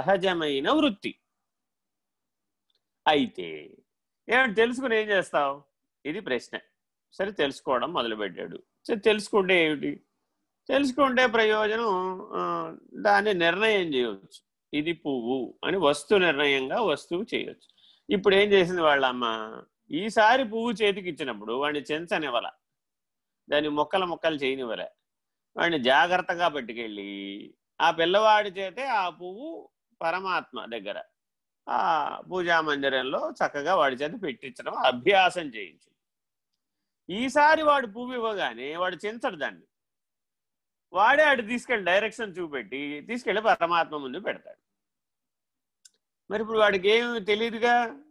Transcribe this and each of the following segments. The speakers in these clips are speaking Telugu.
సహజమైన వృత్తి. అయితే ఏమంటే తెలుసుకుని ఏం చేస్తావు? ఇది ప్రశ్న. సరే తెలుసుకోవడం మొదలుపెట్టాడు. సరే తెలుసుకుంటే ఏమిటి? తెలుసుకుంటే ప్రయోజనం దాన్ని నిర్ణయం చేయవచ్చు ఇది పువ్వు అని వస్తు నిర్ణయంగా వస్తువు చేయొచ్చు. ఇప్పుడు ఏం చేసింది వాళ్ళమ్మ? ఈసారి పువ్వు చేతికి ఇచ్చినప్పుడు వాడిని చెంచనివ్వల. దాన్ని మొక్కలు మొక్కలు చేయనివ్వలే. వాడిని జాగ్రత్తగా పట్టుకెళ్ళి ఆ పిల్లవాడి చేతే ఆ పువ్వు పరమాత్మ దగ్గర ఆ పూజా మందిరంలో చక్కగా వాడి చేత పెట్టించడం అభ్యాసం చేయించింది ఈసారి వాడు పువ్వు ఇవ్వగానే వాడు చించడు దాన్ని. వాడే అటు తీసుకెళ్ళి డైరెక్షన్ చూపెట్టి తీసుకెళ్ళి పరమాత్మ ముందు పెడతాడు. మరి ఇప్పుడు వాడికి ఏమి తెలియదుగా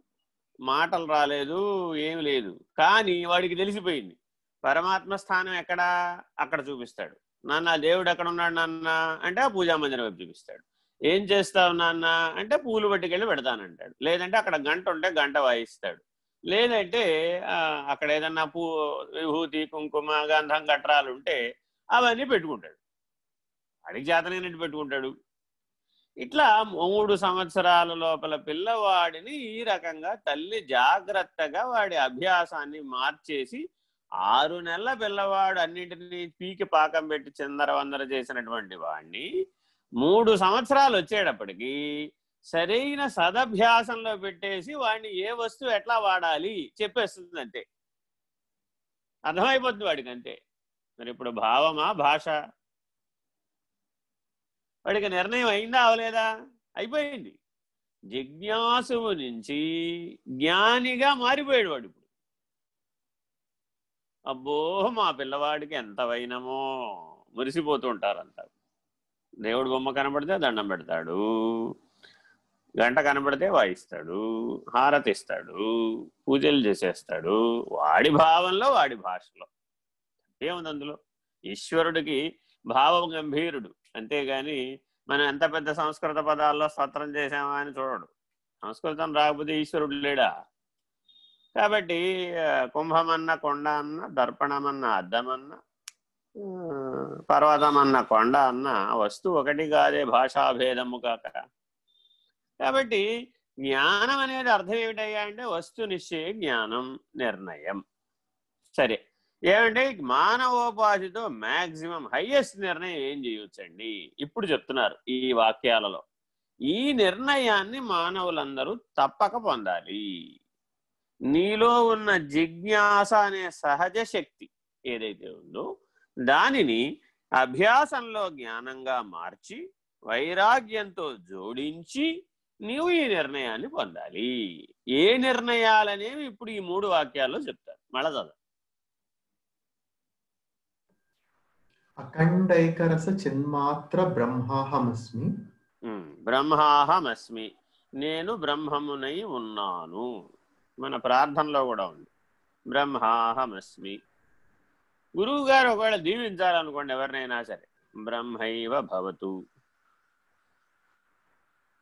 మాటలు రాలేదు ఏమి లేదు. కానీ వాడికి తెలిసిపోయింది. పరమాత్మ స్థానం ఎక్కడా? అక్కడ చూపిస్తాడు. నాన్న దేవుడు ఎక్కడ ఉన్నాడు నాన్న? అంటే ఆ పూజా మందిరం వైపు చూపిస్తాడు. ఏం చేస్తావు నాన్న? అంటే పూలు పట్టుకెళ్ళి పెడతానంటాడు. లేదంటే అక్కడ గంట ఉంటే గంట వాయిస్తాడు. లేదంటే అక్కడ ఏదన్నా పూ విభూతి కుంకుమ గంధం గట్రాలు ఉంటే అవన్నీ పెట్టుకుంటాడు. అడిగి చేతనైనట్టు పెట్టుకుంటాడు? ఇట్లా మూడు సంవత్సరాల లోపల పిల్లవాడిని ఈ రకంగా తల్లి జాగ్రత్తగా వాడి అభ్యాసాన్ని మార్చేసి ఆరు నెలల పిల్లవాడు అన్నింటినీ పీకి పాకం పెట్టి చిందర వందర చేసినటువంటి వాడిని మూడు సంవత్సరాలు వచ్చేటప్పటికి సరైన సదభ్యాసంలో పెట్టేసి వాడిని ఏ వస్తువు ఎట్లా వాడాలి చెప్పేస్తుంది అంతే అర్థమైపోతుంది వాడికి అంతే. మరి ఇప్పుడు భావమా భాష? వాడికి నిర్ణయం అయిందా అవలేదా? అయిపోయింది. జిజ్ఞాసువు నుంచి జ్ఞానిగా మారిపోయాడు వాడు ఇప్పుడు. అబ్బో మా పిల్లవాడికి ఎంత వైనమో మురిసిపోతూ ఉంటారంతా దేవుడు బొమ్మ కనబడితే దండం పెడతాడు. గంట కనబడితే వాయిస్తాడు. హారతి ఇస్తాడు. పూజలు చేసేస్తాడు. వాడి భావంలో వాడి భాషలో. ఏముంది అందులో? ఈశ్వరుడికి భావం గంభీరుడు. అంతేగాని మనం ఎంత పెద్ద సంస్కృత పదాల్లో స్తోత్రం చేసామా అని చూడడు. సంస్కృతం రాకపోతే ఈశ్వరుడు లేడా? కాబట్టి కుంభమన్న కొండ అన్న దర్పణమన్న అద్దమన్న పర్వతమన్న కొండ అన్న వస్తువు ఒకటి కాదే భాషాభేదము కాక. కాబట్టి జ్ఞానం అనేది అర్థం ఏమిటయ్యా అంటే వస్తు నిశ్చయ జ్ఞానం నిర్ణయం. సరే ఏమంటే మానవోపాధితో మ్యాక్సిమం హయ్యెస్ట్ నిర్ణయం ఏం చేయొచ్చండి? ఇప్పుడు చెప్తున్నారు ఈ వాక్యాలలో. ఈ నిర్ణయాన్ని మానవులందరూ తప్పక పొందాలి. నీలో ఉన్న జిజ్ఞాస అనే సహజ శక్తి ఏదైతే ఉందో దానిని అభ్యాసంలో జ్ఞానంగా మార్చి వైరాగ్యంతో జోడించి నీవు ఈ నిర్ణయాన్ని పొందాలి. ఏ నిర్ణయాలనేవి ఇప్పుడు ఈ మూడు వాక్యాల్లో చెప్తారు. మళ్ళా చదవ. అఖండైకరస చిన్మాత్ర బ్రహ్మాహమస్మి. బ్రహ్మాహమస్మి. నేను బ్రహ్మమునై ఉన్నాను. మన ప్రార్థనలో కూడా ఉంది. బ్రహ్మాహమస్మి. గురువు గారు ఒకవేళ దీవించాలనుకోండి ఎవరినైనా సరే. బ్రహ్మైవ భవతు.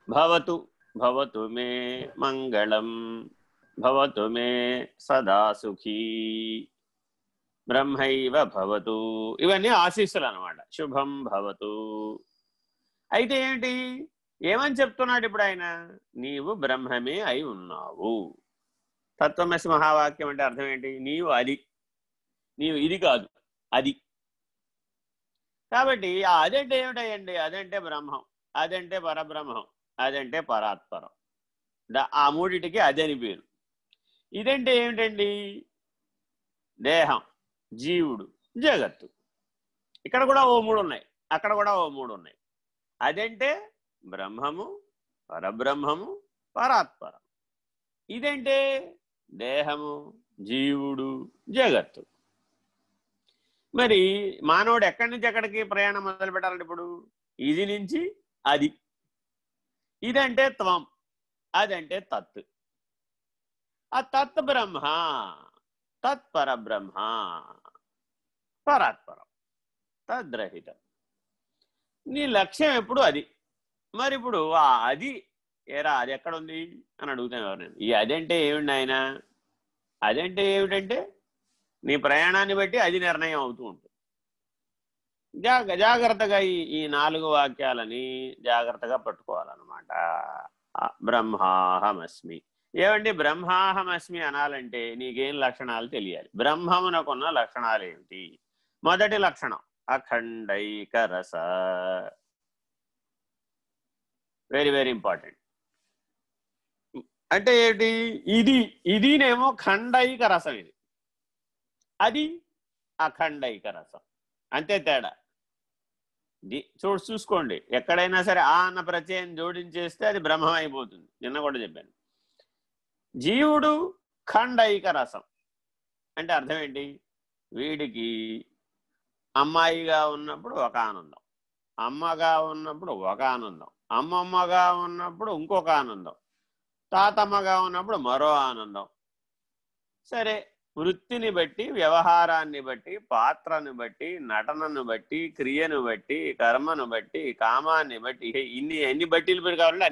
భవతు భవతు మే మంగళం భవతు మే సదా సుఖీ. బ్రహ్మైవ భవతు. ఇవన్నీ ఆశీస్సులు అనమాట శుభం భవతు. అయితే ఏంటి? ఏమని చెప్తున్నాడు ఇప్పుడు ఆయన? నీవు బ్రహ్మమే అయి ఉన్నావు. తత్వమసి మహావాక్యం అంటే అర్థం ఏంటి? నీవు అది. నీవు ఇది కాదు అది. కాబట్టి అదంటే ఏమిటండి అదంటే బ్రహ్మం అదంటే పరబ్రహ్మం అదంటే పరాత్పరం. ఆ మూడిటికి అదని పేరు. ఇదంటే ఏమిటండి? దేహం జీవుడు జగత్తు. ఇక్కడ కూడా ఓ మూడు ఉన్నాయి అక్కడ కూడా ఓ మూడు ఉన్నాయి. అదంటే బ్రహ్మము పరబ్రహ్మము పరాత్పరం. ఇదంటే దేహము జీవుడు జగత్తు. మరి మానవుడు ఎక్కడి నుంచి ఎక్కడికి ప్రయాణం మొదలు పెట్టాలంటే ఇప్పుడు? ఇది నుంచి అది. ఇదంటే త్వం అదంటే తత్. ఆ తత్ బ్రహ్మ తత్పర బ్రహ్మ పరాత్పరం తద్రహితం. నీ లక్ష్యం ఎప్పుడు అది. మరి ఇప్పుడు ఆ అది ఏరా అది ఎక్కడ ఉంది? అని అడుగుతాను ఎవరు ఈ అదంటే ఏమిటి ఆయన అదంటే ఏమిటంటే నీ ప్రయాణాన్ని బట్టి అది నిర్ణయం అవుతూ ఉంటుంది. జాగ జాగ్రత్తగా ఈ ఈ నాలుగు వాక్యాలని జాగ్రత్తగా పట్టుకోవాలన్నమాట. బ్రహ్మాహమస్మి. ఏమండి బ్రహ్మాహమస్మి అనాలంటే నీకేం లక్షణాలు తెలియాలి. బ్రహ్మమునకున్న లక్షణాలు ఏమిటి? మొదటి లక్షణం అఖండైక రస వెరీ వెరీ ఇంపార్టెంట్ అంటే ఏంటి? ఇది ఇదినేమో ఖండైక రసం ఇది. అది అఖండైక రసం. అంతే తేడా. చూడు చూసుకోండి. ఎక్కడైనా సరే ఆ అన్న ప్రత్యయం జోడించేస్తే అది బ్రహ్మం అయిపోతుంది నిన్న కూడా చెప్పాను. జీవుడు ఖండైక రసం. అంటే అర్థం ఏంటి? వీడికి అమ్మాయిగా ఉన్నప్పుడు ఒక ఆనందం. అమ్మగా ఉన్నప్పుడు ఒక ఆనందం. అమ్మమ్మగా ఉన్నప్పుడు ఇంకొక ఆనందం. తాతమ్మగా ఉన్నప్పుడు మరో ఆనందం. సరే వృత్తిని బట్టి వ్యవహారాన్ని బట్టి పాత్రను బట్టి నటనను బట్టి క్రియను బట్టి కర్మను బట్టి కామాన్ని బట్టి ఇన్ని ఎన్ని బట్టీలు పెట్టి కావాలంటే అన్ని